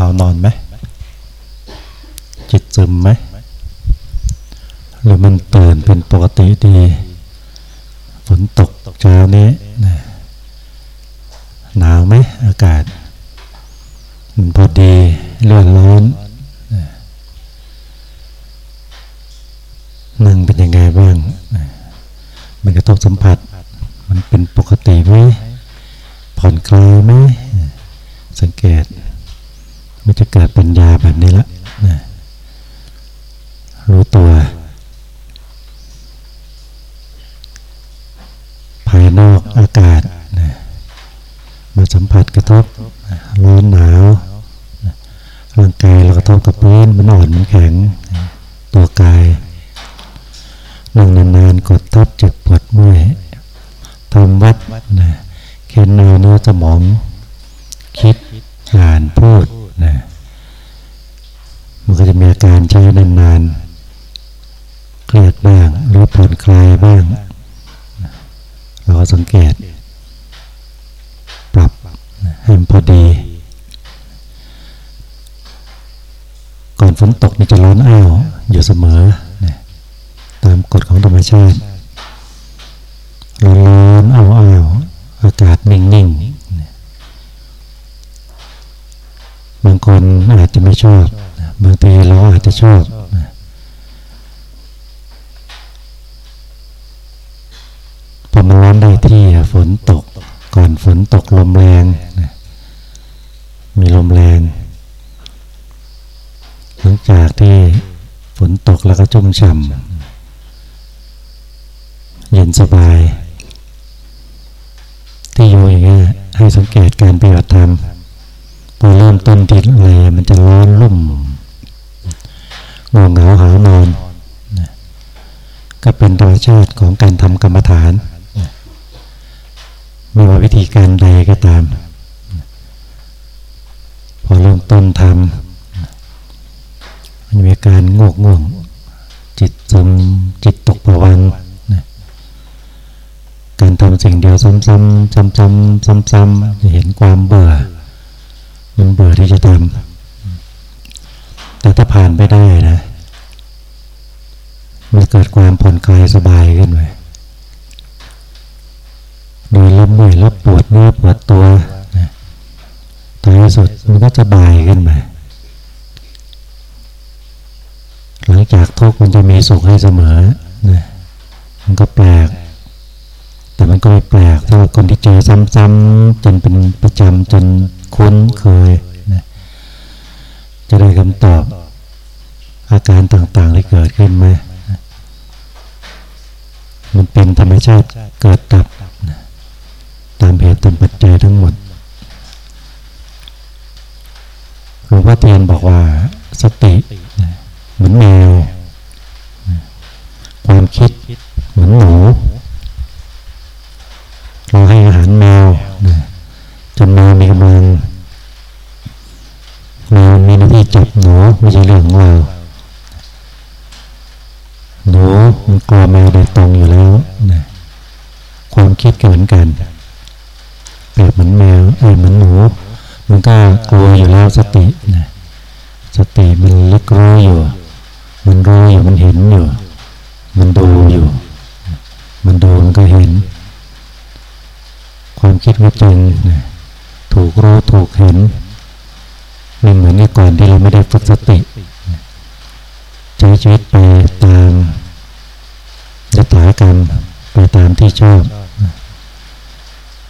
ทำวัดจบง่วงเหาหานอนไหมจิตซึมไหมหรือมันตื่นเป็นปกติดีฝนตกเช้านี้หนาวไหมอากาศ มันพอดีเลื่อนร้อนนั่งเป็นยังไงบ้างมันกระทบสัมผัส มันเป็นปกติไหมผ่อนคลายไหมสังเกต มันจะเกิดปัญญาแบบนี้ละนะรู้ตัว ภายนอกอากาศนะมาสัมผัสกระทบร้อนหนาวร่างกายเรากระทบกับพื้นมันอ่อนมันแข็ง ตัวกายนั่งนานๆกดทับเจ็บปวดเมื่อยทำวัดนะเค้นเนื้อสมอง คิดอ่านพูด นะมันก็จะมีอาการใช้นานๆ เครียดบ้าง หรือผ่อนคลายบ้าง เราก็สังเกต ปรับให้มันพอดี ก่อนฝนตกมันจะร้อนอ้าวอยู่เสมอนะตามกฎของธรรมชาติร้อนร้อนอ้าวอ้าวอากาศนิ่งนิ่ง บางคนอาจจะไม่ชอบ บางทีเราอาจจะชอบ พอมันร้อนได้ที่ฝนตก ก่อนฝนตกลมแรง มีลมแรง หลังจากที่ฝนตกแล้วก็ชุ่มฉ่ำเย็นสบาย ที่อยู่อย่างเงี้ยให้สังเกตการปฏิบัติธรรม เริ่มต้นที่อะไรมันจะร้อนรุ่มง่วงเหงาหานอนก็เป็นธรรมชาติของการทำกรรมฐาน ไม่ว่าวิธีการใดก็ตาม พอเริ่มต้นทำมันมีการงกง่วง จิตซึมจิตตกประวังการทำสิ่งเดียวซ้ำๆซ้ำๆซ้ำๆจะเห็นความเบื่อ มันเบื่อที่จะทำแต่ถ้าผ่านไปได้นะมันเกิดความผ่อนคลายสบายขึ้นไปโดยล้มเมื่อยล้ปวดเนื้อปวดตัวนะท้ายสุดมันก็จะบายขึ้นไปหลังจากทุกข์มันจะมีสุขให้เสมอนะมันก็แปลก แต่มันก็ไม่แปลกถ้าคนที่เจอซ้ำๆจนเป็นประจำจน คุ้นเคยนะจะได้คำตอบอาการต่างๆที่เกิดขึ้นไหมมันเป็นธรรมชาติเกิดดับนะตามเหตุตามปัจจัยทั้งหมดหลวงพ่อเทียนบอกว่าสติเหมือนแมวความคิดเหมือนหนูเราให้อาหารแมว จนแมวมีกำลังแมวมีหน้าที่จับหนูไม่ใช่เรื่องของเราหนูมันกลัวแมวโดยตรงอยู่แล้วนะความคิดก็เหมือนกันเปรียบเหมือนแมวเอ้ยเหมือนหนู มันก็กลัวอยู่แล้วสตินะสติมันลึกรู้อยู่ มันรู้อยู่มันเห็นอยู่ มันดูอยู่ มันดูมันก็เห็น ความคิดก็จริงนะ ถูกรู้ถูกเห็นไม่เหมือนในก่อนที่เราไม่ได้ฝึกสติใช้ชีวิตไปตามยถากรรมไปตามที่ชอบ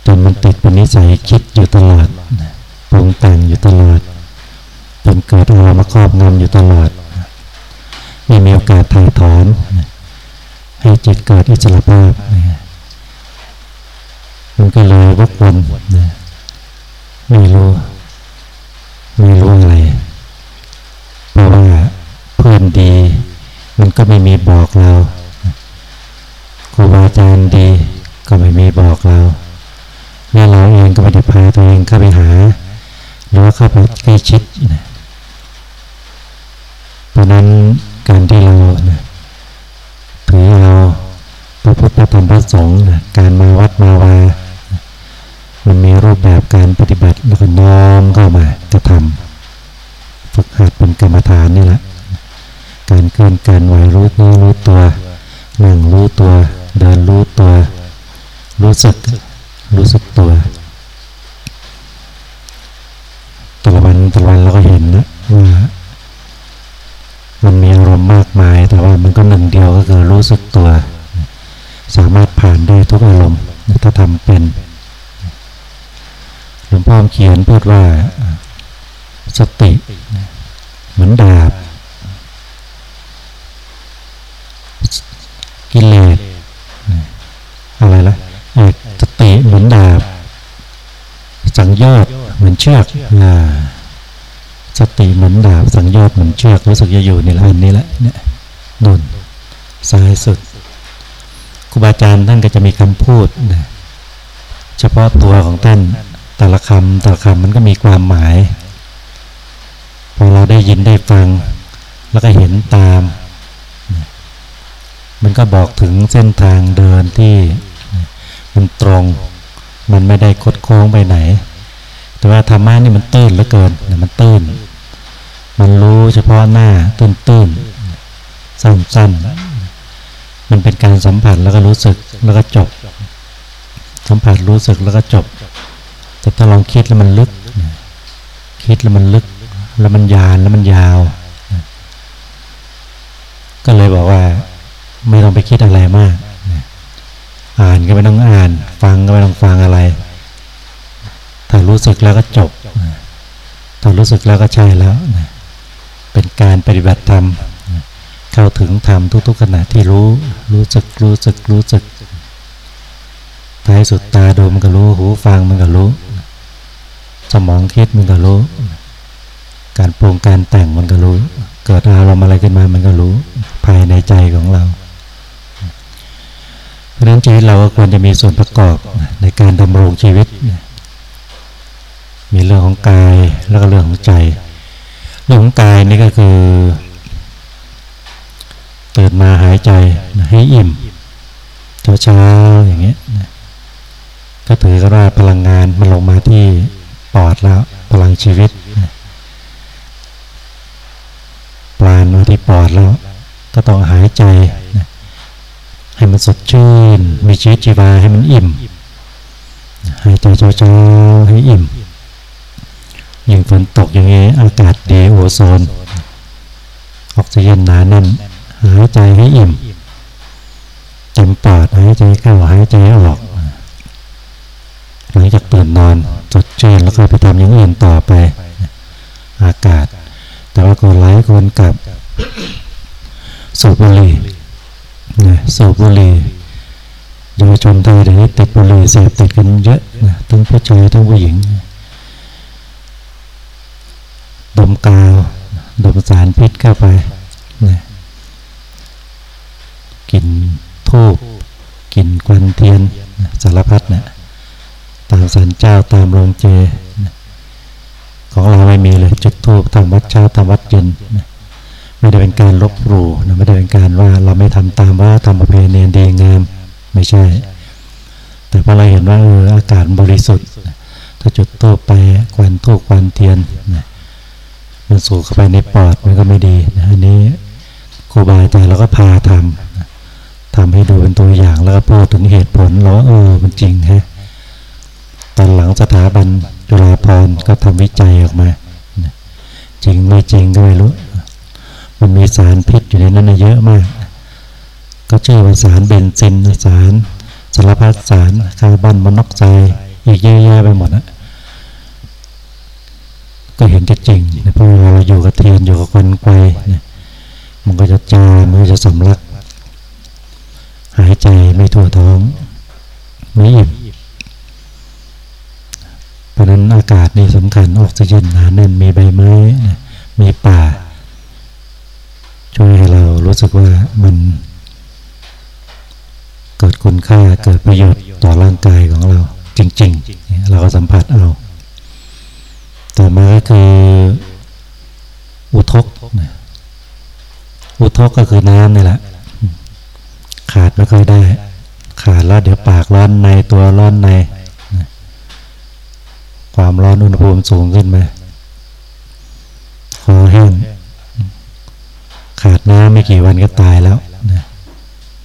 จนมันติดเป็นนิสัยคิดอยู่ตลอดปรุงแต่งอยู่ตลอดจนเกิดอารมณ์มาครอบงำอยู่ตลอดไม่มีโอกาสถ่ายถอนให้จิตเกิดอิสระภาพมันก็เลยวกวน ไม่รู้ ไม่รู้อะไรเพราะว่าเพื่อนดี มันก็ไม่มีบอกเราครูบาอาจารย์ดีก็ไม่มีบอกเราแม่เราเองก็ไม่ได้พาตัวเองเข้าไปหา หรือว่าเข้าไปใกล้ชิดนะเพราะนั้นการที่เรานะถือเอาพระพุทธธรรมพระสงฆ์นะการมาวัดมาวา มันมีรูปแบบการปฏิบัติแล้วก็น้อมเข้ามากระทำฝึกหัดเป็นกรรมฐานนี่แหละการเคลื่อนการไหวรู้นี้รู้ตัวนั่งรู้ตัวเดินรู้ตัว รู้สึกรู้สึกตัวแต่ละวันแต่ละวันเราก็เห็นนะว่ามันมีอารมณ์มากมาย แต่ว่ามันก็หนึ่งเดียวก็คือรู้สึกตัว สามารถผ่านได้ทุกอารมณ์ถ้าทำเป็น หลวงพ่อเขียนพูดว่าสติเหมือนดาบ กิเลสอะไรล่ะสติเหมือนดาบ สังยอดเหมือนเชือกสติเหมือนดาบ สังยอดเหมือนเชือกรู้สึกจะอยู่ในละอันนี้แหละเนี่ยนุ่นซ้ายสุดครูบาอาจารย์ท่านก็จะมีคำพูดนะเฉพาะตัวของท่าน แต่ละคำแต่ละคำมันก็มีความหมาย พอเราได้ยินได้ฟัง แล้วก็เห็นตาม มันก็บอกถึงเส้นทางเดินที่มันตรง มันไม่ได้คดโค้งไปไหน แต่ว่าธรรมะนี่มันตื้นเหลือเกินมันตื้น มันรู้เฉพาะหน้าตื้นตื้นสั้นๆ มันเป็นการสัมผัสแล้วก็รู้สึกแล้วก็จบ สัมผัสรู้สึกแล้วก็จบ แต่ถ้าลองคิดแล้วมันลึก คิดแล้วมันลึก แล้วมันยานแล้วมันยาว ก็เลยบอกว่า ไม่ต้องไปคิดอะไรมาก อ่านก็ไม่ต้องอ่าน ฟังก็ไม่ต้องฟังอะไร ถ้ารู้สึกแล้วก็จบ ถ้ารู้สึกแล้วก็ใช่แล้วเป็นการปฏิบัติธรรมเข้าถึงธรรมทุกๆขณะที่รู้ รู้สึกรู้สึกรู้สึกท้ายสุดตาดูมันก็รู้ หูฟังมันก็รู้ สมองคิดมันก็รู้ การปรุงการแต่งมันก็รู้ เกิดอารมณ์อะไรขึ้นมามันก็รู้ ภายในใจของเราเพราะนั้นชีวิตเราก็ควรจะมีส่วนประกอบในการดำรงชีวิต มีเรื่องของกายแล้วก็เรื่องของใจ เรื่องของกายนี่ก็คือตื่นมาหายใจให้อิ่มเช้าๆอย่างเงี้ยก็ถือก็ว่าพลังงานมันลงมาที่ ปอดแล้วพลังชีวิตปราณมาที่ปอดแล้ว ก็ต้องหายใจให้มันสดชื่น มีชีวิตชีวาให้มันอิ่มหายใจเช้าๆให้อิ่มยิ่งฝนตกอย่างนี้อากาศดีโอโซน ออกซิเจนหนาแน่นหายใจให้อิ่มเต็มปอดหายใจเข้าหายใจออก หลังจากตื่นนอนสดชื่นแล้วก็ไปทำอย่างอื่นต่อไป อากาศ แต่ว่าคนหลายคนกับ สูบบุหรี่นะสูบบุหรี่เยาวชนไทยเดี๋ยวนี้ติดบุหรี่เสพติดกันเยอะนะทั้งผู้ชายทั้งผู้หญิง ดมกาว ดมสารพิษเข้าไปนะกินทูบกินควันเทียนสารพัดเนะี่ย ตามสันเจ้าตามโรงเจ ของเราไม่มีเลยจุดทูบทำวัดเช้าทำวัดเย็นไม่ได้เป็นการลบหลู่ไม่ได้เป็นการว่าเราไม่ทำตามว่าทำประเพณีดีงามไม่ใช่ แต่พอเราเห็นว่าเอออากาศบริสุทธิ์ถ้าจุดทูบไปควันทูบควันเทียนมันสูงเข้าไปในปอดมันก็ไม่ดีนะอันนี้ครูบาอาจารย์เราก็พาทำทำให้ดูเป็นตัวอย่างแล้วก็พูดถึงเหตุผลแล้วเออมันจริงฮะ ตอนหลังสถาบันจุฬาภรณ์ก็ทำวิจัยออกมา จริงไม่จริงก็ไม่รู้ มันมีสารพิษอยู่ในนั้นเยอะมาก ก็ชื่อว่าสารเบนซินสารสารพัดสารคาร์บอนมอนอกไซด์อีกเยอะแยะไปหมดนะก็เห็นจริงเพราะเราอยู่กับเทียนอยู่กับควันไฟมันก็จะจามันก็จะสำลัก หายใจไม่ทั่วท้อง ไม่อิ่ม ราะนั้นอากาศนี่สำคัญออกซิเจนหนาแน่นมีใบไม้มีป่า ช่วยให้เรารู้สึกว่ามันเกิดคุณค่าเกิดประโยชน์ต่อร่างกายของเรา จริง ๆ เราก็สัมผัสเอาต่อมาก็คืออุทกอุทกก็คือน้ำนี่แหละ ขาดไม่ค่อยได้ ขาดแล้วเดี๋ยวปากร้อนในตัวร้อนใน ความร้อนอุณหภูมิสูงขึ้นไหมคอแห้ง ขาดน้ำไม่กี่วันก็ตายแล้วนะ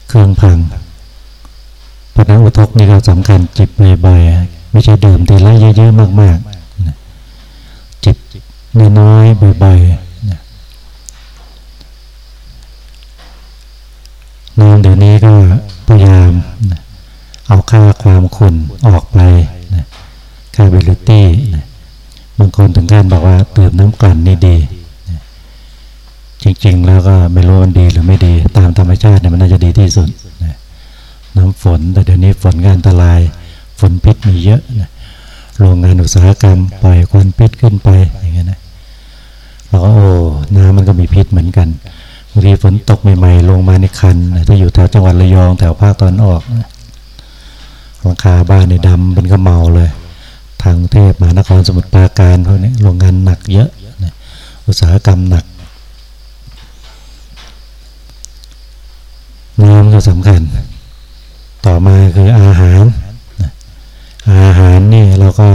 เครื่องพังเพราะนั้นอุทกนี่ก็สำคัญจิบบ่อยๆไม่ใช่ดื่มทีละเยอะๆมากๆนะจิบน้อยๆบ่อยๆนะน้ำเดี๋ยวนี้ก็พยายามนะเอาค่าความขุ่นออกไป ค่าเบลิตี้นะบางคนถึงขั้นบอกว่าเติมน้ำกลั่นนี่ดี จริงๆ แล้วก็ไม่รู้มันดีหรือไม่ดี ตามธรรมชาติเนี่ยมันน่าจะดีที่สุดนะน้ำฝนแต่เดี๋ยวนี้ฝนก็อันตราย ฝนพิษมีเยอะนะโรงงานอุตสาหกรรมปล่อยควันพิษขึ้นไปอย่างเงี้ยนะเราก็โอ้น้ำมันก็มีพิษเหมือนกันบางทีฝนตกใหม่ๆ ลงมาในคันถ้าอยู่แถวจังหวัดระยองแถวภาคตอนออกหลังคาบ้านในดำเป็นก็เมาเลยางเทพมหานครสมุทรปราการพวกนี้โรงงานหนักเยอะอุตสาหกรรมหนักน้ำก็สำคัญ ต่อมาคืออาหารอาหารนี่เราก็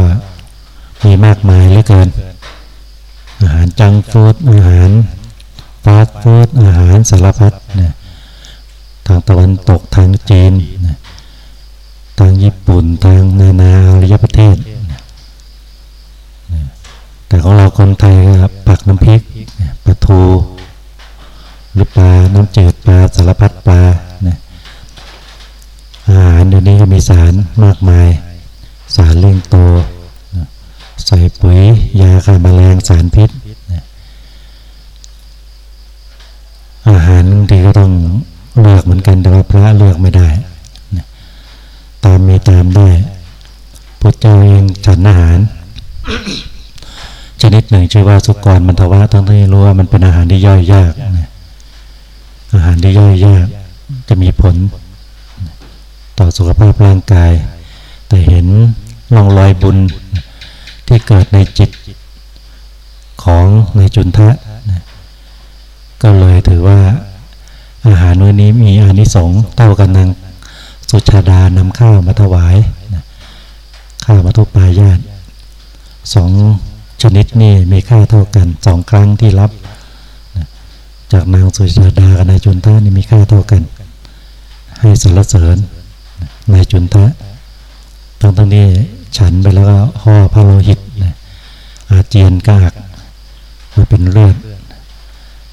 มีมากมายเหลือเกิน อาหารจังฟูดอาหารฟาสต์ฟู้ดอาหารสารพัดนะทางตะวันตกทางจีนนะทางญี่ปุ่นทางนานาอารยประเทศ แต่ของเราคนไทยก็ปักน้ำพริกปลาทูหรือปลา น้ำจืดปลาสารพัดปลานะอาหารเดี๋ยวนี้ก็มีสารมากมาย สารเลี้ยงโตนะใส่ปุ๋ย ยาฆ่าแมลงสารพิษนะอาหารบางทีก็ต้องเลือกเหมือนกันแต่ว่าพระเลือกไม่ได้นะตามมีตามได้พุทธเจ้าเองฉันอาหาร ชนิดหนึ่งชื่อว่าสุกรมันทวะทั้งที่รู้ว่ามันเป็นอาหารที่ย่อยยากอาหารที่ย่อยยากจะมีผล ต่อสุขภาพร่างกาย แต่เห็นร่องรอยบุญที่เกิดในจิตของในจุนทะก็เลยถือว่าอาหารวันนี้มีอานิสงส์เท่ากันนางสุชาดานำข้าวมาถวายข้าวมาทุปายาตสอง ชนิดนี่มีค่าเท่ากันสองครั้งที่รับ จากนางสุชาดากับนายจุนทะนี่มีค่าเท่ากัน ให้สรรเสริญนายจุนทะทั้งทั้งนี้ฉันไปแล้วก็ห่อพระโลหิตอาเจียนกากมาเป็นเลือด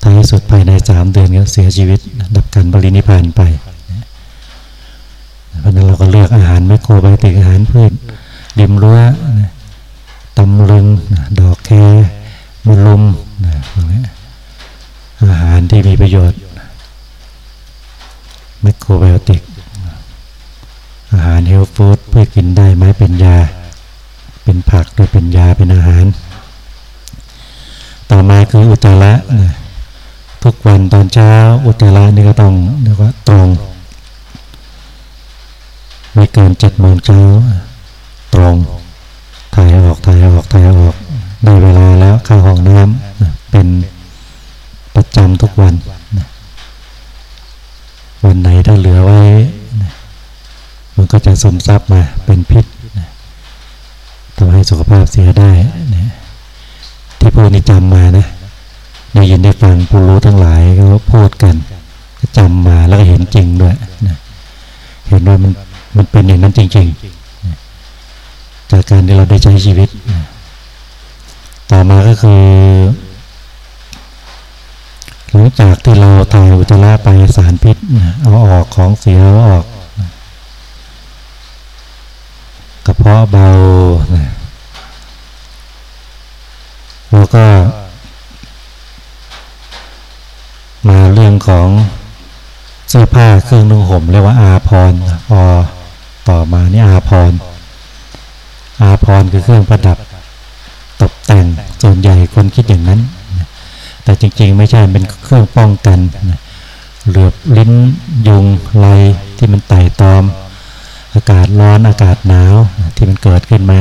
ท้ายสุดภายในสามเดือนก็เสียชีวิต ดับกันบริณิพานไปเพราะนั้นเราก็เลือกอาหารแมคโครไบติกอาหารพืชริมรั้ว ตำลึงดอกแคมะลุมพวกนี้อาหารที่มีประโยชน์ไมโครไบโอติก อาหารเฮลฟู้ดเพื่อกินได้ไหมเป็นยา เป็นผักหรือเป็นยาเป็นอาหาร ต่อมาคืออุจจาระนะทุกวันตอนเช้าอุจจาระนี่ก็ต้องเรียกว่าตรงไม่เกินเจ็ดโมงเช้าตรง ถ่ายออกถ่ายออกถ่ายออกได้เวลาแล้วเข้าห้องน้ำเป็นประจำทุกวันวันไหนถ้าเหลือไว้ มันก็จะสมซับมาเป็นพิษทำให้สุขภาพเสียได้นะที่พวกนี้จำมานะได้ยินได้ฟังผู้รู้ทั้งหลายก็พูดกันก็จำมาแล้วก็เห็นจริงด้วยนะเห็นว่ามันมันเป็นอย่างนั้นจริง ๆ จากการที่เราได้ใช้ชีวิต ต่อมาก็คือหลังจากที่เราถ่ายอุจจาระไปสารพิษเอาออกของเสียเอาออกกระเพาะเบาแล้วก็ มาเรื่องของเสื้อผ้าเครื่องนุ่งห่มเรียกว่าอาพรพอต่อมานี่อาพร อาพรคือเครื่องประดับตกแต่งส่วนใหญ่คนคิดอย่างนั้น แต่จริงๆไม่ใช่เป็นเครื่องป้องกันเหลือบลิ้นยุงไรที่มันไต่ตอม อากาศร้อนอากาศหนาวที่มันเกิดขึ้นมา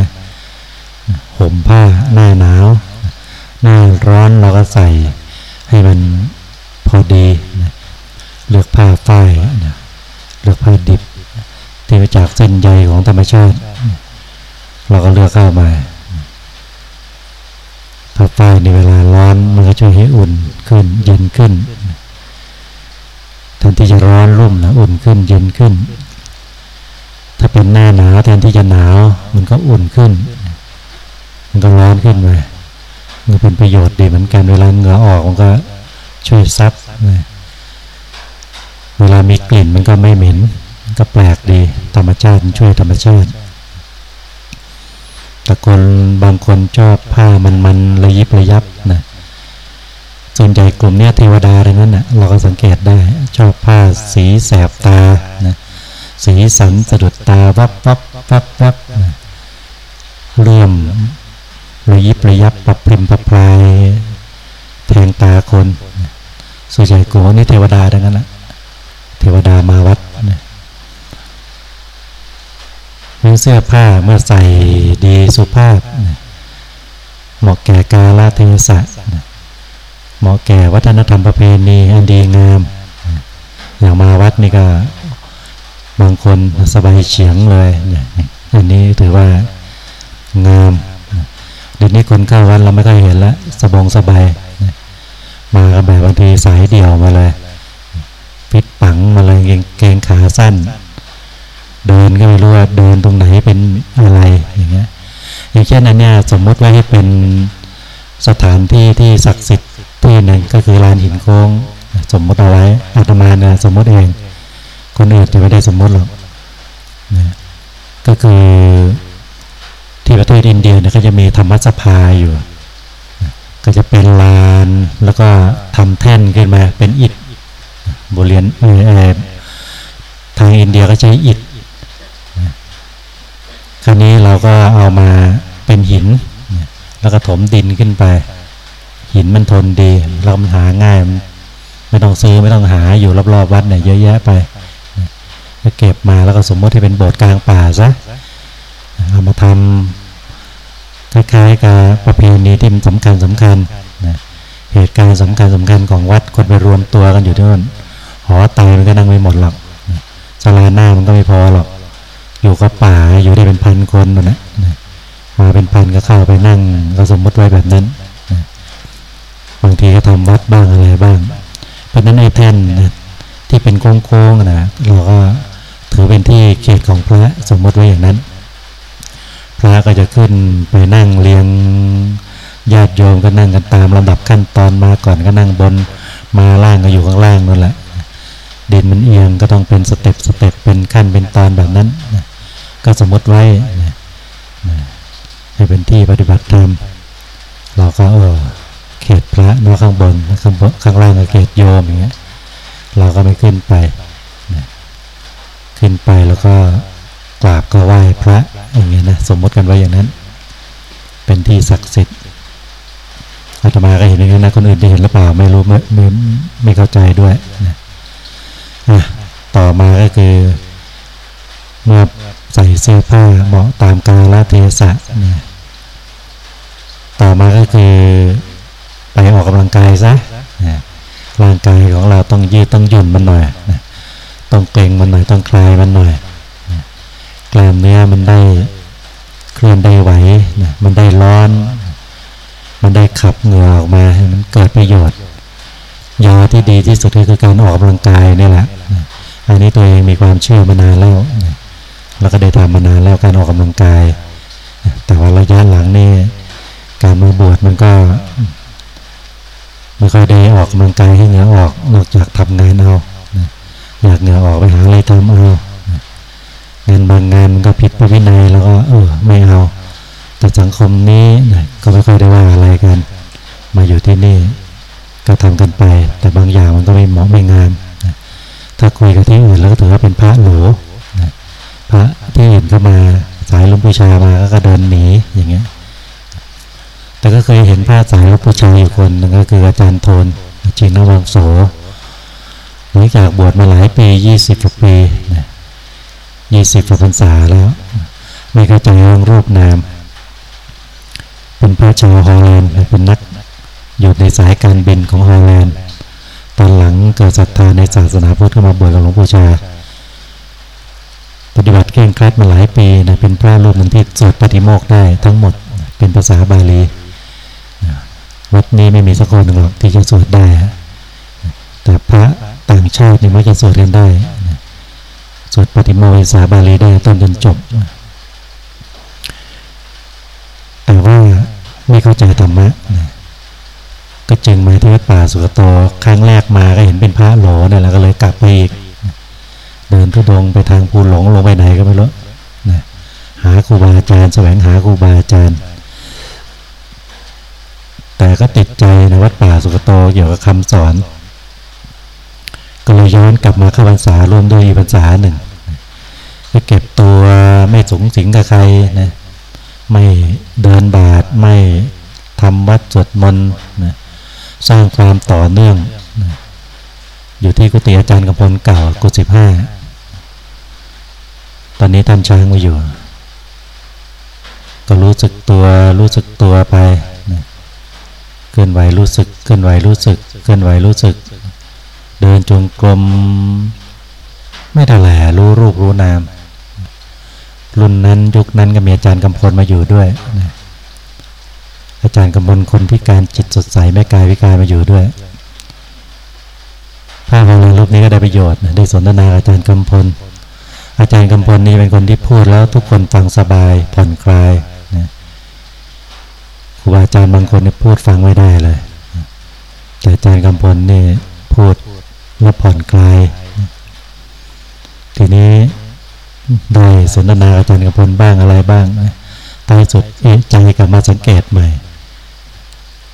ห่มผ้าหน้าหนาว หน้าร้อนเราก็ใส่ให้มันพอดีเลือกผ้าฝ้ายเลือกผ้าดิบที่มาจากเส้นใยของธรรมชาติ เราก็เลือกเข้ามาฝ้ายในเวลาร้อนมันก็ช่วยให้อุ่นขึ้น เย็นขึ้นแทนที่จะร้อนรุ่มนะอุ่นขึ้น เย็นขึ้น ถ้าเป็นหน้าหนาวแทนที่จะหนาวมันก็อุ่นขึ้น มันก็ร้อนขึ้นไปมันเป็นประโยชน์ดีเหมือนกันเวลาเหงื่อออกมันก็ช่วยซับเวลามีกลิ่นมันก็ไม่เหม็น ก็แปลกดี ธรรมชาติช่วยธรรมชาติ แต่คนบางคนชอบผ้ามันมันระยิบระยับนะส่วนใหญ่กลุ่มเนี้ยเทวดาอะไรนั้นนะเราก็สังเกตได้ชอบผ้าสีแสบตานะสีสันสะดุดตาวับวับวับวับนะเรื่อมระยิบระยับปรับพิมปรับปลายแทงตาคน ส่วนใหญ่กลุ่มนี้เทวดาดังนั้นแหละเทวดามาวัด นะเสื้อผ้าเมื่อใส่ดีสุภาพเหมาะแก่กาลเทศะเหมาะแก่วัฒนธรรมประเพณีอันดีงาม อย่างมาวัดนี่ก็บางคนสบายเฉียงเลยอันนี้ถือว่างามเดี๋ยวนี้คนเข้าวัดเราไม่ค่อยเห็นล้วสบงสบายมาแบบบางทีสายเดี่ยวมาเลยปิดปังมาเลยเกงขาสั้น เดินก็ไม่รู้ว่าเดินตรงไหนเป็นอะไรอย่างเงี้ยอย่างเช่นอันเนี้ยสมมติว่าให้เป็นสถานที่ที่ศักดิ์สิทธิ์ที่หนึ่งก็คือลานหินโค้งสมมติเอาไว้อาตมาเนี่ยสมมติเอง คนอื่นจะไม่ได้สมมติหรอกนะก็คือที่ประเทศอินเดียเนี่ยก็จะมีธรรมสภาอยู่ ก็จะเป็นลานแล้วก็ทำแท่นขึ้นมาเป็นอิฐบริเวณทางอินเดียก็ใช้อิฐ คราวนี้เราก็เอามาเป็นหิน แล้วก็ถมดินขึ้นไป หินมันทนดีเรามันหาง่ายไม่ต้องซื้อไม่ต้องหาอยู่รอบๆวัดเนี่ยเยอะแยะไปก็เก็บมาแล้วก็สมมติที่เป็นโบสถ์กลางป่าซะเอามาทำคล้ายๆกับประเพณีที่มันสำคัญสำคัญเหตุการณ์สำคัญสำคัญของวัดคนไปรวมตัวกันอยู่ที่นั่นหอไตมันก็นั่งไม่หมดหรอกสลาหน้ามันก็ไม่พอหรอก อยู่กับป่าอยู่ได้เป็นพันคนนะนะมาเป็นพันก็เข้าไปนั่งก็สมมติไว้แบบนั้นนะบางทีก็ทำวัดบ้างอะไรบ้าง เพราะนั้นไอ้แท่นนะที่เป็นโค้งๆนะเราก็ถือเป็นที่เขตของพระสมมติไว้อย่างนั้น พระก็จะขึ้นไปนั่งเรียงญาติโยมก็นั่งกันตามลำดับขั้นตอนมาก่อนก็นั่งบนมาล่างก็อยู่ข้างล่างนั่นแหละดินมันเอียงก็ต้องเป็น step step เป็นขั้นเป็นตอนแบบนั้นนะ ก็สมมติไว้นะให้เป็นที่ปฏิบัติธรรมเราก็เออเขตพระน่ะข้างบนข้างบนข้างล่างก็เขตโยมอย่างเงี้ยเราก็ไม่ขึ้นไปนะขึ้นไปแล้วก็กราบก็ไหว้พระอย่างเงี้ยนะสมมติกันไว้อย่างนั้น เป็นที่ศักดิ์สิทธิ์อาตมาก็เห็นอย่างนั้นนะคนอื่นจะเห็นหรือเปล่าไม่รู้ไม่ไม่ไม่เข้าใจด้วยนะต่อมาก็คือเมื่อ ใส่เสื้อผ้าเหมาะตามกาลเทศะเนี่ยต่อมาก็คือไปออกกำลังกายซะร่างกายของเราต้องยืดต้องหยุ่นมันหน่อยต้องเกร็งมันหน่อยต้องคลายมันหน่อยกล้ามเนื้อมันได้เคลื่อนได้ไหวมันได้ร้อน มันได้ขับเหงื่อออกมาให้มันเกิดประโยชน์ยาที่ดีที่สุดคือการออกกำลังกายนี่แหละอันนี้ตัวเองมีความเชื่อมานานแล้ว แล้วก็ได้ทำมานานแล้วการออกกำลังกาย แต่ว่าระยะหลังนี่การมาบวชมันก็ไม่ค่อยได้ออกกำลังกายให้เหงื่อออกนอกจากทำงานเอาอยากเหงื่อออกไปหาอะไรทำเอางานบางงานมันก็ผิดพระวินัยแล้วก็เออไม่เอา แต่สังคมนี้ก็ไม่ค่อยได้ว่าอะไรกัน มาอยู่ที่นี่ก็ทำกันไป แต่บางอย่างมันก็ไม่เหมาะไม่งามนถ้าคุยกับที่อื่นแล้วก็ถือว่าเป็นพระหลนะ พระที่อื่นก็มาสายลุงปูชามาก็เดินหนีอย่างเงี้ย แต่ก็เคยเห็นพระสายลุงปูชาอยู่คนนึงก็คืออาจารย์โทนจินวังโสหลังจากบวชมาหลายปียี่สิบกว่าปียี่สิบกว่าพรรษาแล้ว ไม่เข้าใจเรื่องรูปนาม เป็นพระชาวฮอลแลนด์เป็นนักอยู่ในสายการบินของฮอลแลนด์ตอนหลังเกิดศรัทธาในศาสนาพุทธเข้ามาบวชกับหลวงปู่ชา ปฏิบัติเคร่งครัดมาหลายปีนะเป็นพระรูปหนึ่งที่สวดปฏิโมกได้ทั้งหมดเป็นภาษาบาลีวัดนี้ไม่มีสักคนหนึ่งหรอกที่จะสวดได้ แต่พระต่างชาตินี่มักจะสวดกันได้สวดปฏิโมยสาษาบาลีได้ต้นจนจบ แต่ว่าไม่เข้าใจธรรมะก็จึงมาที่วัดป่าสุกโตครั้งแรกมาก็เห็นเป็นพระหลนั่แหละก็เลยกลับไปอีก นทุดงไปทางภูหลงลงไปไหนก็ไม่รู้หาครูบาอาจารย์แสวงหาครูบาอาจารย์ แต่ก็ติดใจในวัดป่าสุกโตเกี่ยวกับคำสอน ก็เลยย้อนกลับมาเข้าพรรษาร่วมด้วยอีพรรษาหนึ่งไปเก็บตัวไม่สูงสิงกับใครนะไม่เดินบาทไม่ทำวัดสวดมนต์นะสร้างความต่อเนื่องนะอยู่ที่กุฏิอาจารย์กำพลเก่ากุศิบห้า ตอนนี้ท่านช้างมาอยู่ ก็รู้สึกตัวรู้สึกตัวไปเคลื่อนไหวรู้สึกเคลื่อนไหวรู้สึกเคลื่อนไหวรู้สึก เดินจงกรมไม่ได้แหละรู้รูปรู้นาม รุ่นนั้นยุคนั้นก็มีอาจารย์กำพลมาอยู่ด้วยนะอาจารย์กำพลคนพิการจิตสดใสแม่กายพิการมาอยู่ด้วยภาพของรูปนี้ก็ได้ประโยชน์ได้สนทนาอาจารย์กำพล อาจารย์กำพลนี่เป็นคนที่พูดแล้วทุกคนฟังสบายผ่อนคลายนะครูบาอาจารย์บางคนนี่พูดฟังไม่ได้เลย แต่อาจารย์กำพลนี่พูดแล้วผ่อนคลายทีนี้ได้สนทนาอาจารย์กำพลบ้างอะไรบ้างท้ายสุดเอะใจกลับมาสังเกตใหม่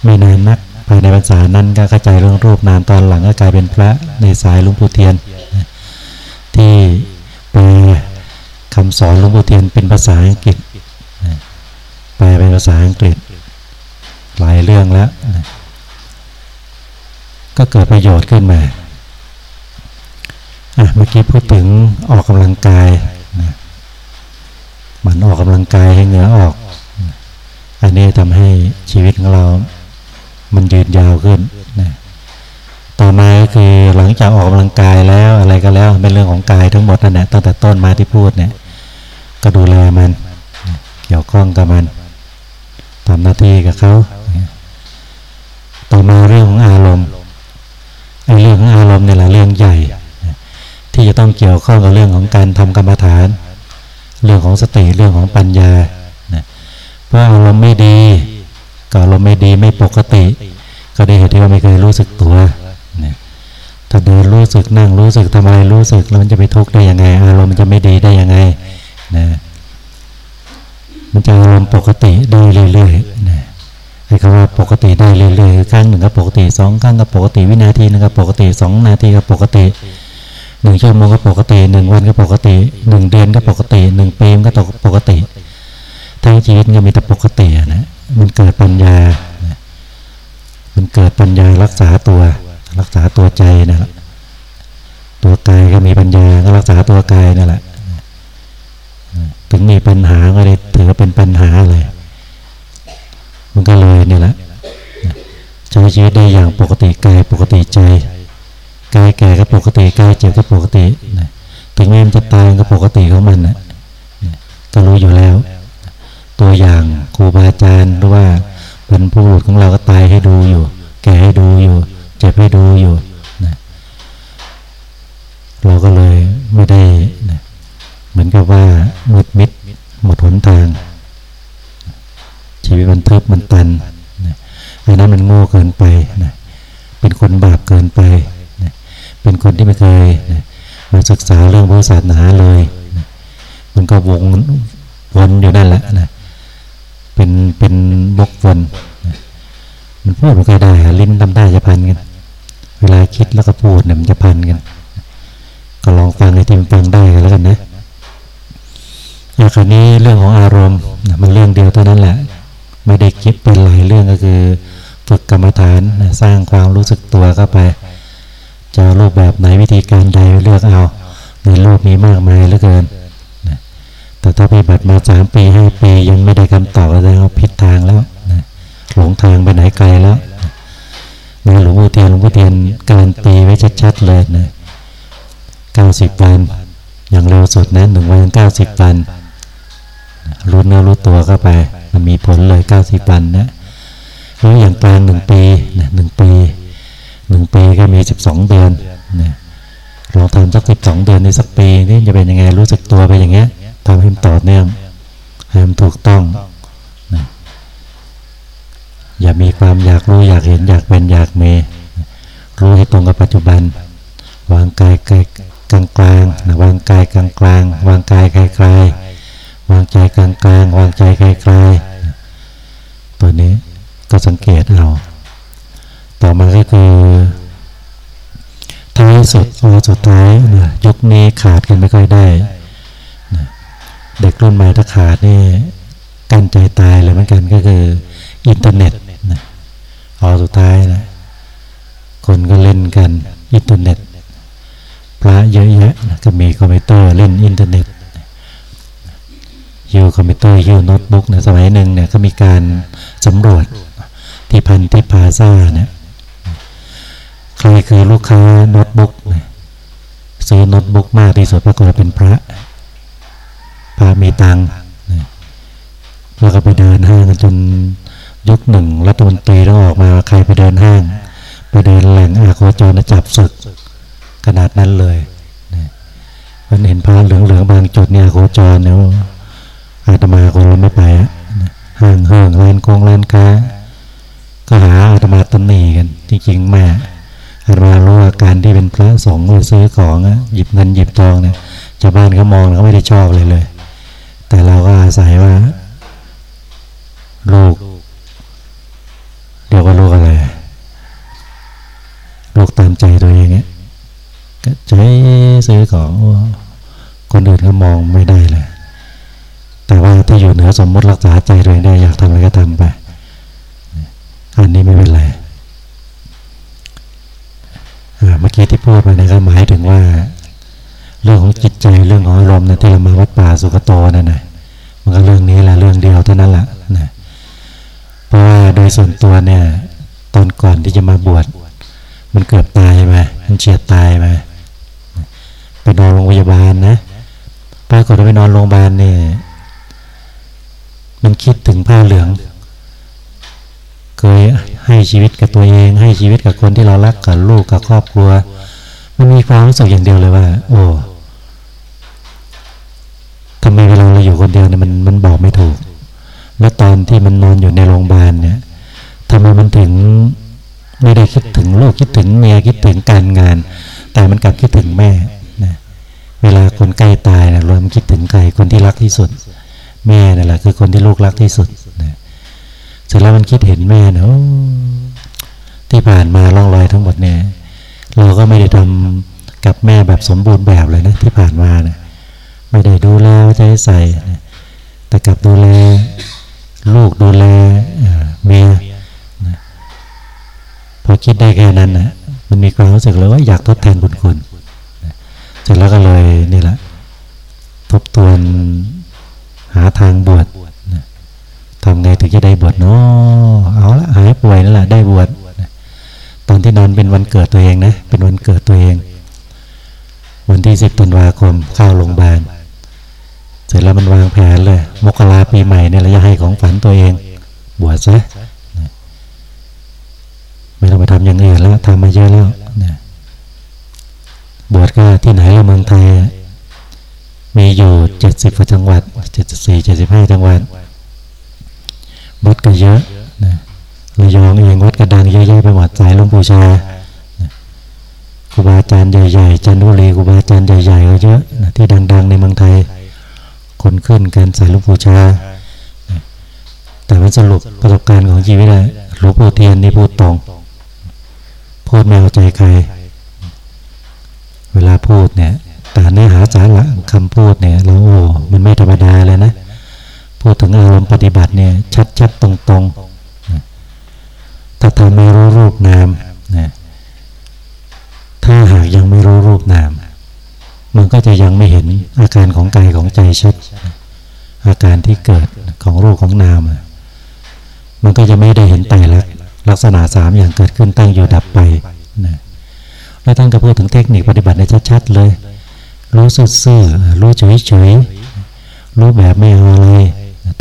ไม่นานนักภายในภาษานั้นก็เข้าใจเรื่องรูปนามตอนหลังก็กลายเป็นพระในสายลวงปู่เทียน ที่ แปลคำสอนหลวงปู่เทียนเป็นภาษาอังกฤษแปลเป็นภาษาอังกฤษ หลายเรื่องแล้ว ก็เกิดประโยชน์ขึ้นมาเมื่อกี้พูดถึงออกกำลังกายนะมันออกกำลังกายให้เหงื่อออก อันนี้ทำให้ชีวิตของเรา มันยืนยาวขึ้น ต่อมาก็คือหลังจากออกกำลังกายแล้วอะไรก็แล้วเป็นเรื่องของกายทั้งหมดนั่นแหละตั้งแต่ต้นมาที่พูดเนี่ย ก็ดูแลมัน เกี่ยวข้องกับมันทำหน้าที่กับเขาต่อมาเรื่องของอารมณ์ไอ้เรื่องของอารมณ์เนี่ยแหละเรื่องใหญ่ ที่จะต้องเกี่ยวข้องกับเรื่องของการทำกรรมฐาน เรื่องของสติเรื่องของปัญญาเพราะอารมณ์ไม่ดี ก็อารมณ์ไม่ดีไม่ปกติ ก็ได้เหตุที่ว่าไม่เคยรู้สึกตัว ถ้าเดินรู้สึกนั่งรู้สึกทำอะไรรู้สึกแล้วมันจะไปทุกข์ได้ยังไง อารมณ์มันจะไม่ดีได้ยังไงนะมันจะอารมณ์ปกติได้เรื่อยๆนะไอ้คำว่าปกติได้เรื่อยๆครั้งหนึ่งก็ปกติสองครั้งก็ปกติวินาทีนึงก็ปกติสองนาทีก็ปกติหนึ่งชั่วโมงก็ปกติหนึ่งวันก็ปกติหนึ่งเดือนก็ปกติหนึ่งปีมก็ตกปกติทั้งชีวิตก็มีแต่ปกตินะมันเกิดปัญญา มันเกิดปัญญารักษาตัว รักษาตัวใจนะตัวกายก็มีปัญญาก็รักษาตัวกายนั่นแหละถึงมีปัญหาก็เลยถือว่าเป็นปัญหาเลย มันก็เลยนี่แหละใช้ชีวิตได้อย่างปกติกายปกติใจกายแก่ก็ปกติกายเจ็บก็ปกติถึงแม้มันจะตายก็ปกติของมันนะก็รู้อยู่แล้ว ตัวอย่างครูบาอาจารย์หรือว่าเป็นผู้หลุดของเราก็ตายให้ดูอยู่ แก่ให้ดูอยู่ จ็บให้ดูอยู่นะเราก็เลยไม่ได้นะเหมือนกับว่ามืดมิดหมดหนทาง ชีวิตมันทึบมันตันนะอันนั้นมันโง่เกินไปนะเป็นคนบาปเกินไปนะเป็นคนที่ไม่เคยนะมาศึกษาเรื่องพุทธศาสนาเลยนะมันก็วงวนอยู่นั่นแหละนะเป็นเป็นบกวนนมันพูดไม่ค่อยได้ลิ้นทำได้จะพันกัน เวลาคิดแล้วก็พูดเนี่ยมันจะพันกัน ก็ลองฟังในที่มันฟังได้กันแล้วกันนะอย่างคราวนี้เรื่องของอารมณ์มันเรื่องเดียวเท่านั้นแหละ ไม่ได้คิดเป็นหลายเรื่องก็คือฝึกกรรมฐานสร้างความรู้สึกตัวเข้าไปจะรูปแบบไหนวิธีการใดเลือกเอาในโลกมีมากมายเหลือเกินแต่ถ้าไปบัตรมาสามปีห้าปียังไม่ได้คำตอบอะไรเขาผิดทางแล้วหลงทางไปไหนไกลแล้ว นะหลวงพ่อเทียนหลวงพ่อเทียนการตีไว้ชัดๆเลยนะเก้าสิบวัน อย่างเร็วสุดนะหนึ่งวันเก้าสิบวันรู้เนื้อรู้ตัวเข้าไป มันมีผลเลยเก้าสิบวันนะรู้อย่างกลางหนึ่งปีนะหนึ่งปีหนึ่งปีก็มีสิบสองเดือนนะลองทำสักสิบสองเดือนในสักปีนี่จะเป็นยังไงรู้สึกตัวไปอย่างเงี้ยทำให้มันต่อเนื่องให้มันถูกต้อง อย่ามีความอยากรู้อยากเห็นอยากเป็นอยากมีรู้ให้ตรงกับปัจจุบัน วางกายกายกลางกลางนะวางกายกลางกลางวางกายไกลไกลวางใจกลางกลางวางใจไกลไกลตัวนี้ก็สังเกตเอาต่อมาก็คือท้ายสุดพอสุดท้ายนะยุคนี้ขาดกันไม่ค่อยได้นะเด็กรุ่นใหม่ถ้าขาดนี่กลั้นใจตายเลยเหมือนกันก็คืออินเทอร์เน็ต อสุดท้ายนะคนก็เล่นกันอินเทอร์เน็ตพระเยอะแยะก็มีคอมพิวเตอร์เล่นอินเทอร์เน็ตยูคอมพิวเตอร์ยูโน้ตบุ๊กนะสมัยหนึ่งเนี่ยก็มีการสำรวจที่พันธุ์ทิพย์พลาซ่าเนี่ยใครคือลูกค้าโน้ตบุ๊กซื้อโน้ตบุ๊กมากที่สุดปรากฏเป็นพระ พระมีตังค์แล้วก็ไปเดินห้างจน ยุคหนึ่งรัฐมนตรีต้องออกมาใครไปเดินห้าง ไปเดินแหล่งอาโคจรจับศึกขนาดนั้นเลยมันเห็นพระเหลืองๆบางจุดเนี่ยโคจรเนี่ยอาตมาคนเราไม่ไปห้างเฮิงร้านกงร้านค้าก็หาอาตมาตนหนีกันจริงๆแม่อาตมารู้ว่าการที่เป็นพระสงฆ์ซื้อของหยิบเงินหยิบทองเนี่ยชาวบ้านเขามองเขาไม่ได้ชอบเลยเลย แต่เราก็อาศัยว่าลูก เรียกว่าลูกอะไรลูกตามใจตัวเองเนี่ยก็ใช้ซื้อของคนอื่นเขามองไม่ได้เลย แต่ว่าที่อยู่เหนือสมมติรักษาใจตัวเองได้อยากทำอะไรก็ทำไป อันนี้ไม่เป็นไรเมื่อกี้ที่พูดไปนะก็หมายถึงว่า เรื่องของจิตใจเรื่องของอารมณ์นะที่เรามาวัดป่าสุกโตนั่นนะมันก็เรื่องนี้แหละเรื่องเดียวเท่านั้นแหละนะเพราะว่าโด ยส่วนตัวเนี่ย ตอนก่อนที่จะมาบวชมันเกือบตายไหมมันเฉียดตายไหมไปนอนโรงพยาบาลนะปรากฏว่าไปนอนโรงพยาบาลเนี่ยมันคิดถึงผ้าเหลือง เคยให้ชีวิตกับตัวเอง ให้ชีวิตกับคนที่เรารักกับลูกกับครอบครัว มันมีความรู้สึกอย่างเดียวเลยว่า โอ้ทำไมเวลาเราอยู่คนเดียวเนี่ยมันมันบอกไม่ถูก แล้วตอนที่มันนอนอยู่ในโรงพยาบาลเนี่ยำไมมันถึงไม่ได้คิดถึงลูกคิดถึงเมียคิดถึงการงาน แต่มันกลับคิดถึงแม่นะเวลาคนใกล้ตายนะเราคิดถึงใครคนที่รักที่สุด แม่นั่นแหละคือคนที่ลูกรักที่สุดนะเสร็จแล้วมันคิดเห็นแม่นะที่ผ่านมาล่องรอยทั้งหมดเนี่ยเราก็ไม่ได้ทำกับแม่แบบสมบูรณ์แบบเลยนะที่ผ่านมานะไม่ได้ดูแลใจใส่นะแต่กลับดูแลลูกดูแลเมีย พอคิดได้แค่นั้นนะมันมีความรู้สึกเลยว่าอยากทดแทนบุญคุณเสร็จแล้วก็เลยนี่แหละ ทบทวนหาทางบวชทำไงถึงจะได้บวชเนาะเอาละหายป่วยนั่นแหละได้บวชตอนที่นอนเป็นวันเกิดตัวเองนะ เป็นวันเกิดตัวเอง วันที่สิบธันวาคมเข้าโรงพยาบาลเสร็จแล้วมันวางแผนเลย มกราปีใหม่เนี่ยเราจะให้ของฝันตัวเอง บวชซะ ไม่ต้องไปทำอย่างอื่นแล้วทำมาเยอะแล้วนะบวชก็ที่ไหนเมืองไทย มีอยู่เจ็ดสิบกว่าจังหวัดเจ็ดสิบสี่เจ็ดสิบห้าจังหวัดวัดก็เยอะนะระยองเองวัดก็ดังเยอะๆไปหมดสายหลวงปู่ชาครูบาอาจารย์ใหญ่ๆจันทุรีครูบาอาจารย์ใหญ่ๆก็เยอะนะที่ดัง ๆ ในเมืองไทย คนขึ้นการสายลวงปู่ชา แต่มันสรุปประสบการณ์ของชีวิตเลยหลวงปู่เทียนนี่พูดตรง พูดไม่เอาใจใคร เวลาพูดเนี่ย แต่เนื้อหาสาระคำพูดเนี่ยเราโอ้มันไม่ธรรมดาเลยนะ พูดถึงอารมณ์ปฏิบัติเนี่ย ชัดๆตรงๆถ้าทำไม่รู้รูปนามนะถ้าหากยังไม่รู้รูปนาม มันก็จะยังไม่เห็นอาการของกายของใจชัด อาการที่เกิดของรูปของนาม มันก็จะไม่ได้เห็นไตรลักษณ์ ลักษณะสามอย่างเกิดขึ้นตั้งอยู่ดับไปนะแล้วท่านก็พูดถึงเทคนิคปฏิบัติในชัดๆเลย รู้ซื่อๆรู้เฉยๆรู้แบบไม่เอาอะไร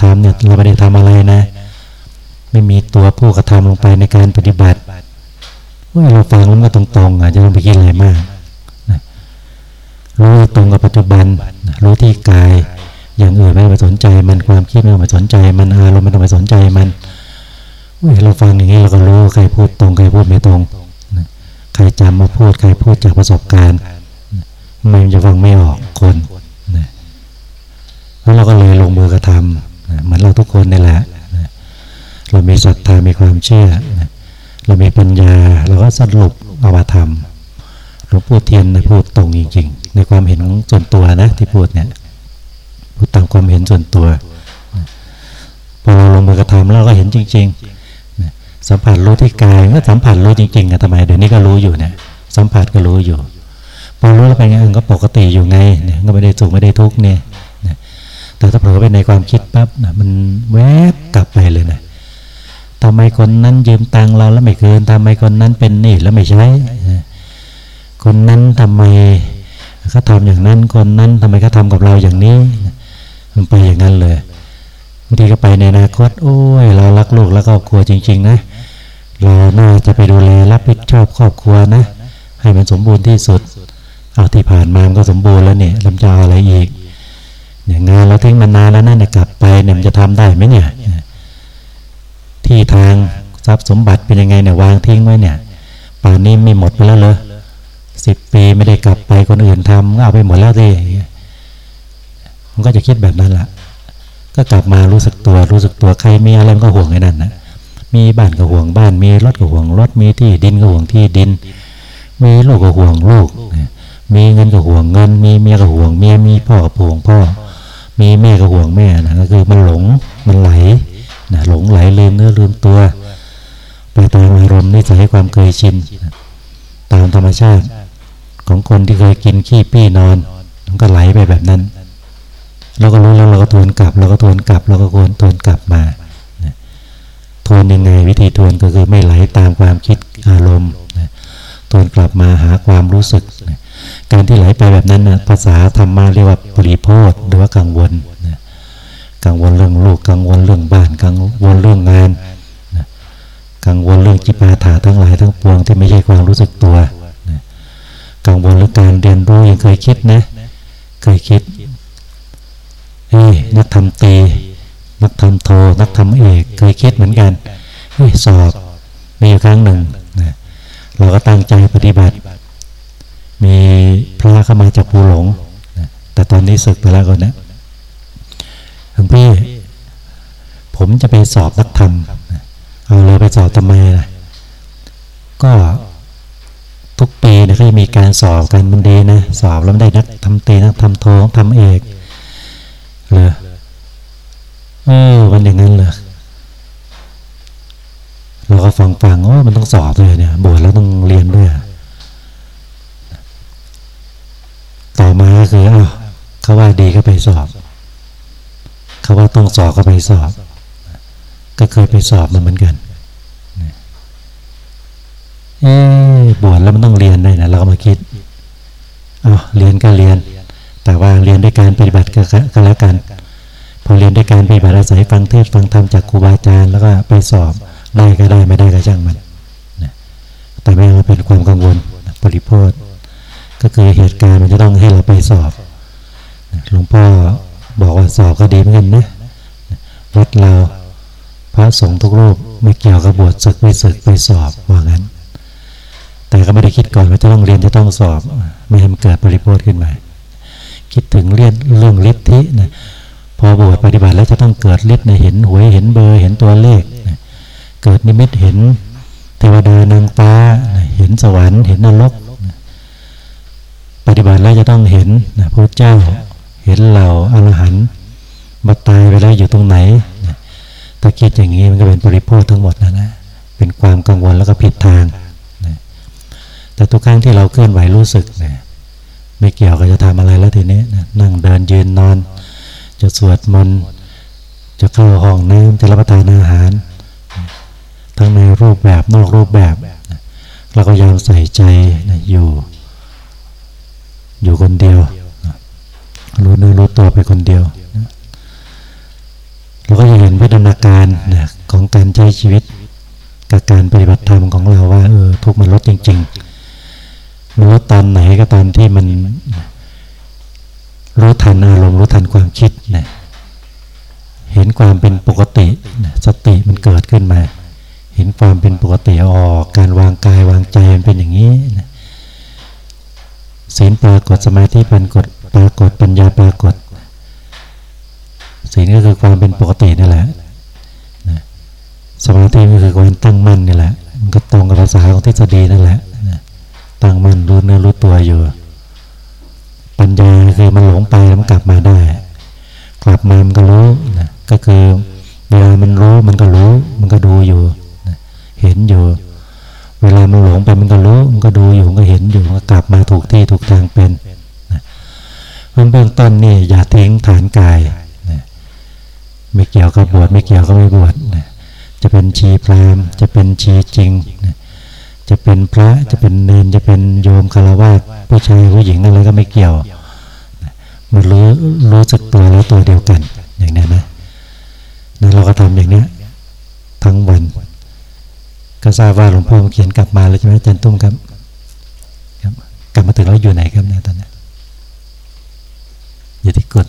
ทำเนี่ยเราไม่ได้ทำอะไรนะ ไม่มีตัวผู้กระทำลงไปในการปฏิบัติว่าเราฟังแล้วก็ตรงๆอะจะต้องไปคิดอะไรมากนะรู้ตรงกับปัจจุบัน รู้ที่กาย อย่างอื่นไม่ต้องไปสนใจมันความคิดไม่ต้องไปสนใจมันอารมณ์ไม่ต้องไปสนใจมัน เราฟังอย่างนี้เราก็รู้ใครพูดตรงใครพูดไม่ตรง ใครจำมาพูดใครพูดจากประสบการณ์มันจะฟังไม่ออกคนแล้วเราก็เลยลงมือกระทำเหมือนเราทุกคนนี่แหละเรามีศรัทธามีความเชื่อ เรามีปัญญาเราก็สรุปเอามาทำหลวงปู่เทียนนะพูดตรงจริงๆ ในความเห็นของส่วนตัวนะที่พูดเนี่ยพูดตามความเห็นส่วนตัวพอเราลงมือกระทำแล้วก็เห็นจริง ๆ สัมผัสรู้ที่กายก็สัมผัสรู้จริงๆอะทำไมเดี๋ยวนี้ก็รู้อยู่เนี่ยสัมผัสก็รู้อยู่พอรู้แล้วไปไงก็ปกติอยู่ไงเนี่ยก็ไม่ได้สุขไม่ได้ทุกข์เนี่ยแต่ถ้าเผลอไปในความคิดปั๊บนะมันแวบกลับไปเลยนะทำไมคนนั้นยืมตังเราแล้วไม่คืนทำไมคนนั้นเป็นหนี่แล้วไม่ใช้คนนั้นทำไมเขาทำอย่างนั้นคนนั้นทำไมเขาทากับเราอย่างนี้ มันไปอย่างนั้นเลยบางทีก็ไปในอนาคตโอ้ยเรารักลูกแล้วก็ครัวจริง ๆ นะ เราน่าจะไปดูแลรับผิดชอบครอบครัวนะ ให้มันสมบูรณ์ที่สุดเอาที่ผ่านมามันก็สมบูรณ์แล้วเนี่ยลำจาอะไรอีกอย่างงานเราทิ้งมานานแล้วนั่นกลับไปเนี่ยมันจะทำได้ไหมเนี่ย ที่ทางทรัพย์สมบัติเป็นยังไงเนี่ยวางทิ้งไว้เนี่ยป่านนี้ไม่หมดไปแล้วเลยสิบปีไม่ได้กลับไปคนอื่นทำเอาไปหมดแล้วสิมันก็จะคิดแบบนั้นแหละก็กลับมารู้สึกตัวรู้สึกตัวใครมีอะไรมันก็ห่วงไอ้นั่นนะ มีบ้านก็ห่วงบ้าน มีรถก็ห่วงรถ มีที่ดินก็ห่วงที่ดิน มีลูกก็ห่วงลูก มีเงินก็ห่วงเงิน มีเมียก็ห่วงเมีย มีพ่อก็ห่วงพ่อ มีแม่ก็ห่วงแม่นะก็คือมันหลง มันไหลนะหลงไหลลืมเนื้อลืมตัว ไปตามอารมณ์นิสัยความเคยชิน ตามธรรมชาติของคนที่เคยกินขี้ปี้นอน มันก็ไหลไปแบบนั้นเราก็รู้แล้วเราก็ทวนกลับ เราก็ทวนกลับ เราก็วรทวนกลับมา ทวนยังไง วิธีทวนก็คือไม่ไหลตามความคิดอารมณ์ทวนกลับมาหาความรู้สึก การที่ไหลไปแบบนั้นนะภาษาธรรมะเรียกว่าปริโพธหรือว่ากังวลกังวลเรื่องลูกกังวลเรื่องบ้านกังวลเรื่องงานกังวลเรื่องจิปาถาทั้งหลายทั้งปวงที่ไม่ใช่ความรู้สึกตัวกังวลเรื่องการเรียนรู้ยังเคยคิดนะ เคยคิดเฮ้นักทำตี นักทำโท นักทำเอกเคยคิดเหมือนกันเฮ้ยสอบมีอยู่ครั้งหนึ่งนะเราก็ตั้งใจปฏิบัติ มีพระเข้ามาจากภูหลงนะแต่ตอนนี้ศึกไปแล้วก่อนนะหลวงพี่ ผมจะไปสอบนักธรรมเอาเลยไปสอบทำไมล่ะก็ทุกปีเนี่ยก็จะมีการสอบกันมันดีนะ สอบแล้วได้นักทำตีนักทำโททำเอกเลย เออมันอย่างนั้นเลยเราก็ฟังฟังโอ้มันต้องสอบด้วยเนี่ยบวชแล้วต้องเรียนด้วย ต่อมาก็คืออ้าวเขาว่าดีก็ไปสอบ เขาว่าต้องสอบก็ไปสอบ ก็เคยไปสอบมันเหมือนกันเอ๊บวชแล้วมันต้องเรียนด้วยนะเราก็มาคิดอ๋อเรียนก็เรียน แต่ว่าเรียนด้วยการปฏิบัติก็แล้วกัน พอเรียนด้วยการปฏิบัติอาศัยฟังเทศฟังธรรมจากครูบาอาจารย์แล้วก็ไปสอบได้ก็ได้ไม่ได้ก็ช่างมันแต่ไม่มาเป็นความกังวลปริโพธก็คือเหตุการณ์มันจะต้องให้เราไปสอบหลวงพ่อบอกว่าสอบก็ดีเหมือนกันนะวัดเราพระสงฆ์ทุกรูปไม่เกี่ยวกับบวชศึกไม่ศึกไปสอบว่างั้น แต่ก็ไม่ได้คิดก่อนว่าจะต้องเรียนจะต้องสอบ ไม่ให้มันเกิดปริโภทขึ้นมา คิดถึงเรียนเรื่องฤทธินะ อบวชปฏิบัติแล้วจะต้องเกิดฤทธิ์ในเห็นหวยเห็นเบอร์เห็นตัวเลข เกิดนิมิตเห็นเทวดานางฟ้าเห็นสวรรค์เห็นนรกปฏิบัติแล้วจะต้องเห็นนะพระเจ้าเห็นเราอรหันต์มาตายไปแล้วอยู่ตรงไหนถ้าคิดอย่างนี้มันก็เป็นปริโภคทั้งหมดนะนะเป็นความกังวลแล้วก็ผิดทางนะแต่ทุกครั้งที่เราเคลื่อนไหวรู้สึกนะไม่เกี่ยวกับจะทำอะไรแล้วทีนี้นะนั่งเดินยืนนอน จะสวดมนต์จะเข้าห้องน้ำจะรับประทานอาหาร ทั้งในรูปแบบนอกรูปแบบเราก็ยอมใส่ใจนะอยู่ อยู่คนเดียวรู้เนื้อรู้ตัวไปคนเดียวเราก็จะเห็นพัฒนาการนะของการใช้ชีวิต กับการปฏิบัติธรรมของเราว่าเออทุกมันลดจริงๆมันลดตอนไหนก็ตอนที่มัน รู้ทันอารมณ์รู้ทันความคิดนะเห็นความเป็นปกตินะสติมันเกิดขึ้นมา เห็นความเป็นปกติออกการวางกายวางใจมันเป็นอย่างนี้นะศีลปรากฏสมาธิปรากฏปรากฏปัญญาปรากฏศีลก็คือความเป็นปกตินี่แหละนะสมาธิก็คือความตั้งมั่นนี่แหละ มันก็ตรงกับภาษาของทฤษฎีนั่นแหละนะตั้งมั่นรู้เนื้อรู้ตัวอยู่ ปัญญาคือมันหลงไปแล้วมันกลับมาได้ กลับมามันก็รู้นะก็คือเวลามันรู้มันก็รู้ มันก็ดูอยู่นะเห็นอยู่ เวลามันหลงไปมันก็รู้ มันก็ดูอยู่มันก็เห็นอยู่มันก็กลับมาถูกที่ถูกทางเป็นนะเบื้องต้นนี่อย่าทิ้งฐานกายนะไม่เกี่ยวกับบวชไม่เกี่ยวก็ไม่บวชนะจะเป็นชีพรามจะเป็นชีจริงนะ จะเป็นพระจะเป็นเนนจะเป็นโยมคารวะผู้ชายผู้หญิงอะไรก็ไม่เกี่ยวมันรู้รู้สึกตัวแล้วตัวเดียวกัน อย่างนี้นะนั้นเราก็ทำอย่างเนี้ยทั้งวัน ก็ทราบว่าหลวงพ่อเขียนกลับมาแล้วใช่ไหมอาจารย์ตุ้มครับครับกลับมาถึงแล้วอยู่ไหนครับเนี่ยตอนนี้อยู่ที่กด